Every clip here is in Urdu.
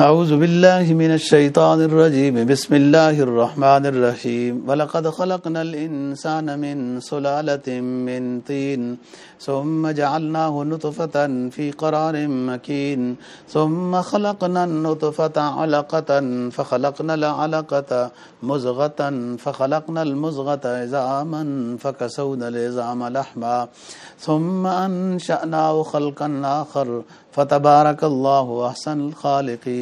أعوذ بالله من الشيطان الرجيم. بسم الله الرحمن الرحيم. ولقد خلقنا الإنسان من سلالة من طين. ثم جعلناه نطفة في قرار مكين. ثم خلقنا النطفة علقة فخلقنا العلقة مزغة فخلقنا المزغة عظاما فكسونا العظام لحما. ثم أنشأناه خلقا آخر. فتبارك الله أحسن الخالقين.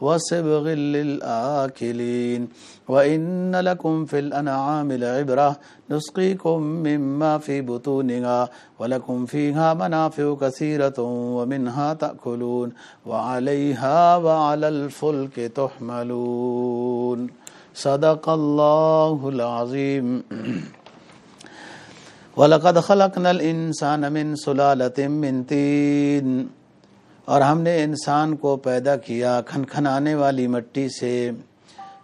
وصبغ للآكلين. وإن لكم في الأنعام لعبرة نسقيكم مما في بطونها ولكم فيها منافع كثيرة ومنها تأكلون وعليها وعلى الفلك تحملون. صدق الله العظيم. ولقد خلقنا الإنسان من سلالة من تين. اور ہم نے انسان کو پیدا کیا کھن کھنانے والی مٹی سے۔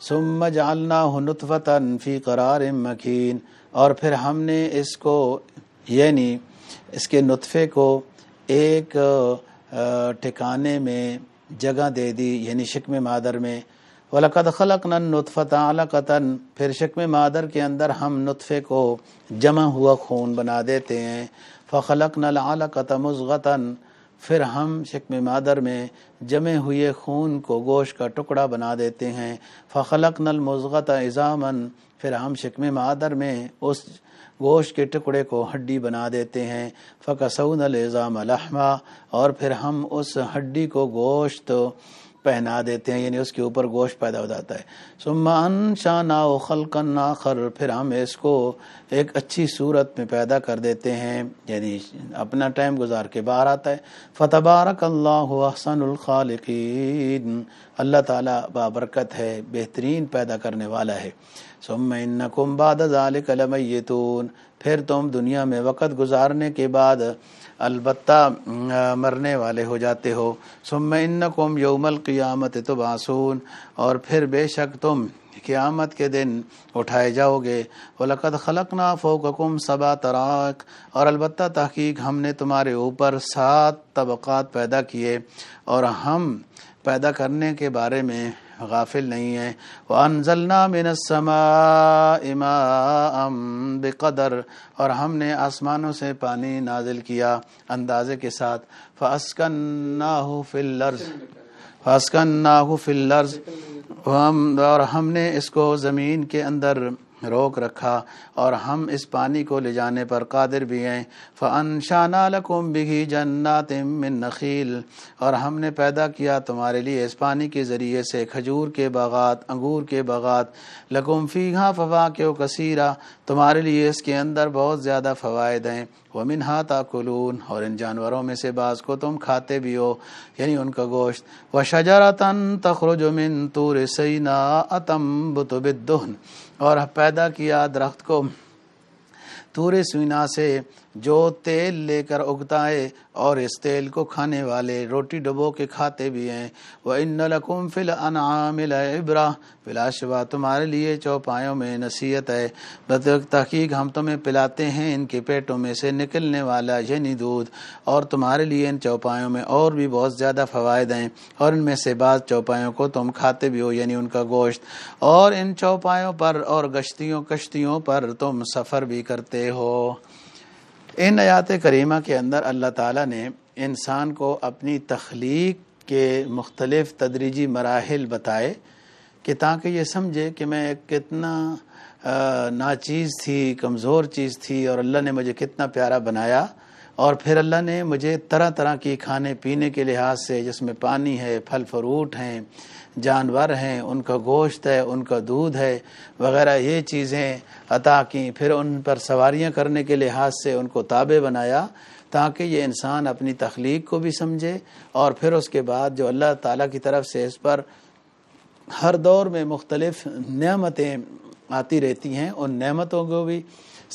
سم جالنا نطفتن فی قرار مکین۔ اور پھر ہم نے اس کو یعنی اس کے نطفے کو ایک ٹھکانے میں جگہ دے دی یعنی شکم مادر میں۔ ولقد خلق نن نطفت پھر شکم مادر کے اندر ہم نطفے کو جمع ہوا خون بنا دیتے ہیں۔ فخلق نل علقت مضغتاً پھر ہم شکم مادر میں جمے ہوئے خون کو گوشت کا ٹکڑا بنا دیتے ہیں۔ فخلق نل مضغت اظامن پھر ہم شکم مادر میں اس گوشت کے ٹکڑے کو ہڈی بنا دیتے ہیں۔ فقصون الزام الحمہ اور پھر ہم اس ہڈی کو گوشت پہنا دیتے ہیں یعنی اس کے اوپر گوشت پیدا ہو جاتا ہے۔ سما ان شانا خلقن آخر، پھر ہم اس کو ایک اچھی صورت میں پیدا کر دیتے ہیں۔ یعنی اپنا ٹائم گزار کے باہر آتا ہے۔ فتبارک اللہ احسن الخالقین۔ اللہ تعالیٰ بابرکت ہے، بہترین پیدا کرنے والا ہے۔ ثم انکم بعد ذالک لمیتون، پھر تم دنیا میں وقت گزارنے کے بعد البتہ مرنے والے ہو جاتے ہو۔ ثم انکم یوم القیامت تبعثون، اور پھر بے شک تم قیامت کے دن اٹھائے جاؤ گے۔ وَلَقَدْ خَلَقْنَا فَوْقَكُمْ سَبَا تَرَاق اور البتہ تحقیق ہم نے تمہارے اوپر سات طبقات پیدا کیے، اور ہم پیدا کرنے کے بارے میں غافل نہیں ہیں۔ وَأَنزَلْنَا مِنَ السَّمَاءِ مَاءً بِقَدَرْ اور ہم نے آسمانوں سے پانی نازل کیا اندازے کے ساتھ۔ فَأَسْكَنَّاهُ فِي الْأَرْضِ۔ فَأَسْكَنَّاهُ فِي الْأَرْضِ۔ اور ہم نے اس کو زمین کے اندر روک رکھا اور ہم اس پانی کو لے جانے پر قادر بھی ہیں۔ فن شانہ لکم بگی جنات من نخیل اور ہم نے پیدا کیا تمہارے لیے اس پانی کے ذریعے سے کھجور کے باغات، انگور کے باغات۔ لکم فی ہاں فوا کے کثیرہ تمہارے لیے اس کے اندر بہت زیادہ فوائد ہیں۔ وہ منہا تاکلون اور ان جانوروں میں سے بعض کو تم کھاتے بھی ہو یعنی ان کا گوشت۔ و شجرتن تخرج من تور سینا اتم بتبدہن اور پیدا کیا درخت کو تور سینا سے جو تیل لے کر اگتا ہے اور اس تیل کو کھانے والے روٹی ڈبو کے کھاتے بھی ہیں۔ وہ ان لکم فل انعام ابرا فلا شبہ تمہارے لیے چوپایوں میں نصیحت ہے۔ تحقیق ہم تمہیں پلاتے ہیں ان کے پیٹوں میں سے نکلنے والا یعنی دودھ۔ اور تمہارے لیے ان چوپایوں میں اور بھی بہت زیادہ فوائد ہیں۔ اور ان میں سے بعض چوپایوں کو تم کھاتے بھی ہو یعنی ان کا گوشت۔ اور ان چوپایوں پر اور گشتیوں، کشتیوں پر تم سفر بھی کرتے ہو۔ ان آیات کریمہ کے اندر اللہ تعالیٰ نے انسان کو اپنی تخلیق کے مختلف تدریجی مراحل بتائے کہ تاکہ یہ سمجھے کہ میں کتنا ناچیز تھی، کمزور چیز تھی اور اللہ نے مجھے کتنا پیارا بنایا اور پھر اللہ نے مجھے طرح طرح کی کھانے پینے کے لحاظ سے جس میں پانی ہے، پھل فروٹ ہیں، جانور ہیں، ان کا گوشت ہے، ان کا دودھ ہے، وغیرہ یہ چیزیں عطا کی۔ پھر ان پر سواریاں کرنے کے لحاظ سے ان کو تابع بنایا تاکہ یہ انسان اپنی تخلیق کو بھی سمجھے۔ اور پھر اس کے بعد جو اللہ تعالیٰ کی طرف سے اس پر ہر دور میں مختلف نعمتیں آتی رہتی ہیں ان نعمتوں کو بھی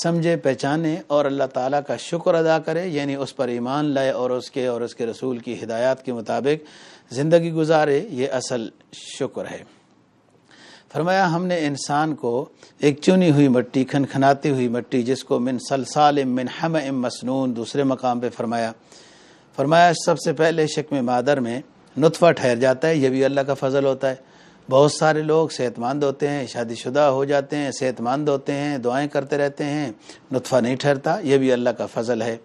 سمجھے پہچانے اور اللہ تعالیٰ کا شکر ادا کرے یعنی اس پر ایمان لائے اور اس کے اور اس کے رسول کی ہدایات کے مطابق زندگی گزارے، یہ اصل شکر ہے۔ فرمایا، ہم نے انسان کو ایک چنی ہوئی مٹی کھن کھناتی ہوئی مٹی، جس کو من سلسال، من حم ام مسنون، دوسرے مقام پہ فرمایا۔ فرمایا، سب سے پہلے شکم مادر میں نطفہ ٹھہر جاتا ہے، یہ بھی اللہ کا فضل ہوتا ہے۔ بہت سارے لوگ صحت مند ہوتے ہیں، شادی شدہ ہو جاتے ہیں، صحت مند ہوتے ہیں، دعائیں کرتے رہتے ہیں، نطفہ نہیں ٹھہرتا، یہ بھی اللہ کا فضل ہے۔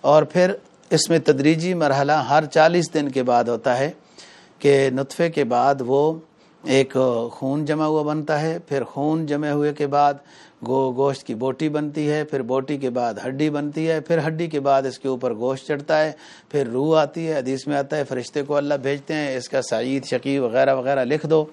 اور پھر اس میں تدریجی مرحلہ ہر چالیس دن کے بعد ہوتا ہے کہ نطفے کے بعد وہ ایک خون جمع ہوا بنتا ہے، پھر خون جمع ہوئے کے بعد گو، گوشت کی بوٹی بنتی ہے، پھر بوٹی کے بعد ہڈی بنتی ہے، پھر ہڈی کے بعد اس کے اوپر گوشت چڑھتا ہے، پھر روح آتی ہے، حدیث میں آتا ہے، فرشتے کو اللہ بھیجتے ہیں، اس کا سعید شکی وغیرہ وغیرہ لکھ دو۔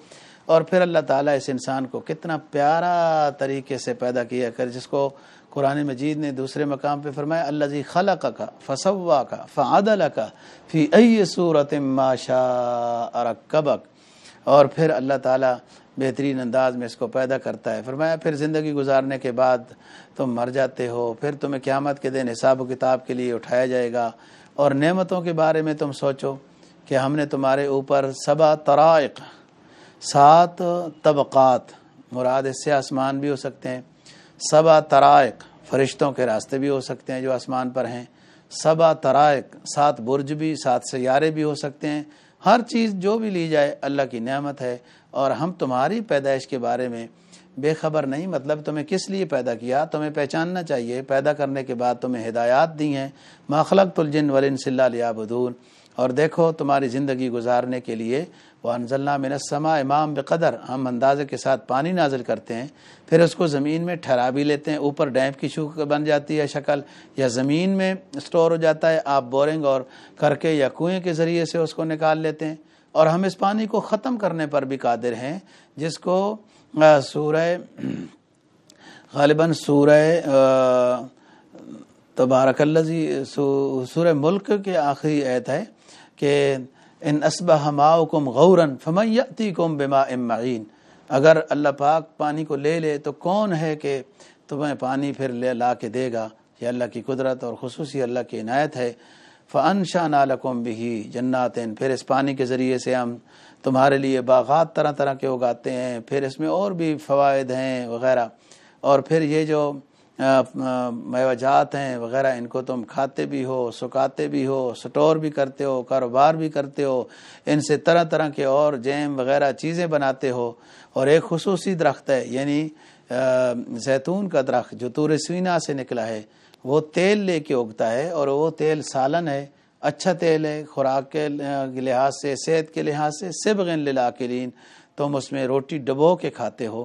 اور پھر اللہ تعالیٰ اس انسان کو کتنا پیارا طریقے سے پیدا کیا کر جس کو قرآن مجید نے دوسرے مقام پہ فرمایا اللہ جی خلا کا فصوا کا فعدل کا فی ائی صورت ماشا ارکبک اور پھر اللہ تعالیٰ بہترین انداز میں اس کو پیدا کرتا ہے۔ فرمایا، پھر زندگی گزارنے کے بعد تم مر جاتے ہو، پھر تمہیں قیامت کے دن حساب و کتاب کے لیے اٹھایا جائے گا اور نعمتوں کے بارے میں تم سوچو کہ ہم نے تمہارے اوپر سبا ترائق سات طبقات، مراد اس سے آسمان بھی ہو سکتے ہیں سبا ترائق فرشتوں کے راستے بھی ہو سکتے ہیں جو آسمان پر ہیں سبا ترائق سات برج بھی، سات سیارے بھی ہو سکتے ہیں ہر چیز جو بھی لی جائے اللہ کی نعمت ہے اور ہم تمہاری پیدائش کے بارے میں بے خبر نہیں مطلب تمہیں کس لیے پیدا کیا؟ تمہیں پہچاننا چاہیے، پیدا کرنے کے بعد تمہیں ہدایات دی ہیں۔ ماخلق الجن ولن صلی اللہ بدون اور دیکھو تمہاری زندگی گزارنے کے لیے وہ انزلنا منسما امام بقدر، ہم اندازے کے ساتھ پانی نازل کرتے ہیں، پھر اس کو زمین میں ٹھہرا بھی لیتے ہیں، اوپر ڈیمپ کی شوک بن جاتی ہے شکل، یا زمین میں اسٹور ہو جاتا ہے، آپ بورنگ اور کر کے یا کنویں کے ذریعے سے اس کو نکال لیتے ہیں۔ اور ہم اس پانی کو ختم کرنے پر بھی قادر ہیں، جس کو سورہ، غالباً سورہ تبارک اللہ سورہ ملک کے آخری ایت ہے کہ ان اسبہ ماؤکم غورن فمن یأتیکم بما معین۔ اگر اللہ پاک پانی کو لے لے تو کون ہے کہ تمہیں پانی پھر لے لا کے دے گا؟ یہ اللہ کی قدرت اور خصوصی اللہ کی عنایت ہے۔ فن شاہ نالکم بھی جنات پھر اس پانی کے ذریعے سے ہم تمہارے لیے باغات طرح طرح کے اگاتے ہیں۔ پھر اس میں اور بھی فوائد ہیں وغیرہ۔ اور پھر یہ جو میوجات ہیں وغیرہ، ان کو تم کھاتے بھی ہو سکاتے بھی ہو، سٹور بھی کرتے ہو، کاروبار بھی کرتے ہو، ان سے طرح طرح کے اور جیم وغیرہ چیزیں بناتے ہو۔ اور ایک خصوصی درخت ہے یعنی زیتون کا درخت جو تور سوینا سے نکلا ہے، وہ تیل لے کے اگتا ہے اور وہ تیل سالن ہے۔ اچھا تیل ہے، خوراک کے لحاظ سے، صحت کے لحاظ سے سب للاکرین تم اس میں روٹی ڈبو کے کھاتے ہو۔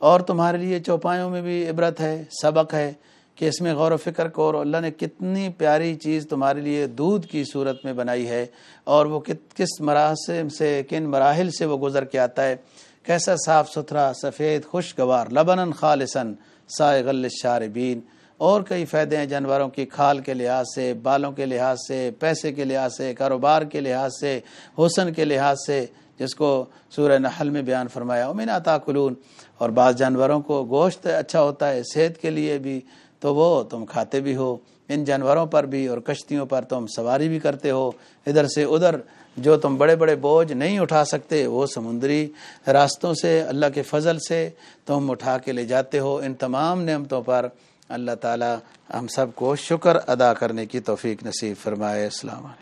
اور تمہارے لیے چوپایوں میں بھی عبرت ہے، سبق ہے کہ اس میں غور و فکر کو اور اللہ نے کتنی پیاری چیز تمہارے لیے دودھ کی صورت میں بنائی ہے اور وہ کس مراحل سے، کن مراحل سے وہ گزر کے آتا ہے۔ کیسا صاف ستھرا، سفید، خوشگوار لبن خالصن سائے غل شاربین اور کئی فائدے ہیں جانوروں کی کھال کے لحاظ سے، بالوں کے لحاظ سے، پیسے کے لحاظ سے، کاروبار کے لحاظ سے، حسن کے لحاظ سے۔ جس کو سورہ نحل میں بیان فرمایا امین عطا کلون اور بعض جانوروں کو گوشت اچھا ہوتا ہے، صحت کے لیے بھی، تو وہ تم کھاتے بھی ہو، ان جانوروں پر بھی اور کشتیوں پر تم سواری بھی کرتے ہو، ادھر سے ادھر، جو تم بڑے بڑے بوجھ نہیں اٹھا سکتے، وہ سمندری راستوں سے، اللہ کے فضل سے تم اٹھا کے لے جاتے ہو۔ ان تمام نعمتوں پر اللہ تعالی ہم سب کو شکر ادا کرنے کی توفیق نصیب فرمائے۔ السلام علیکم۔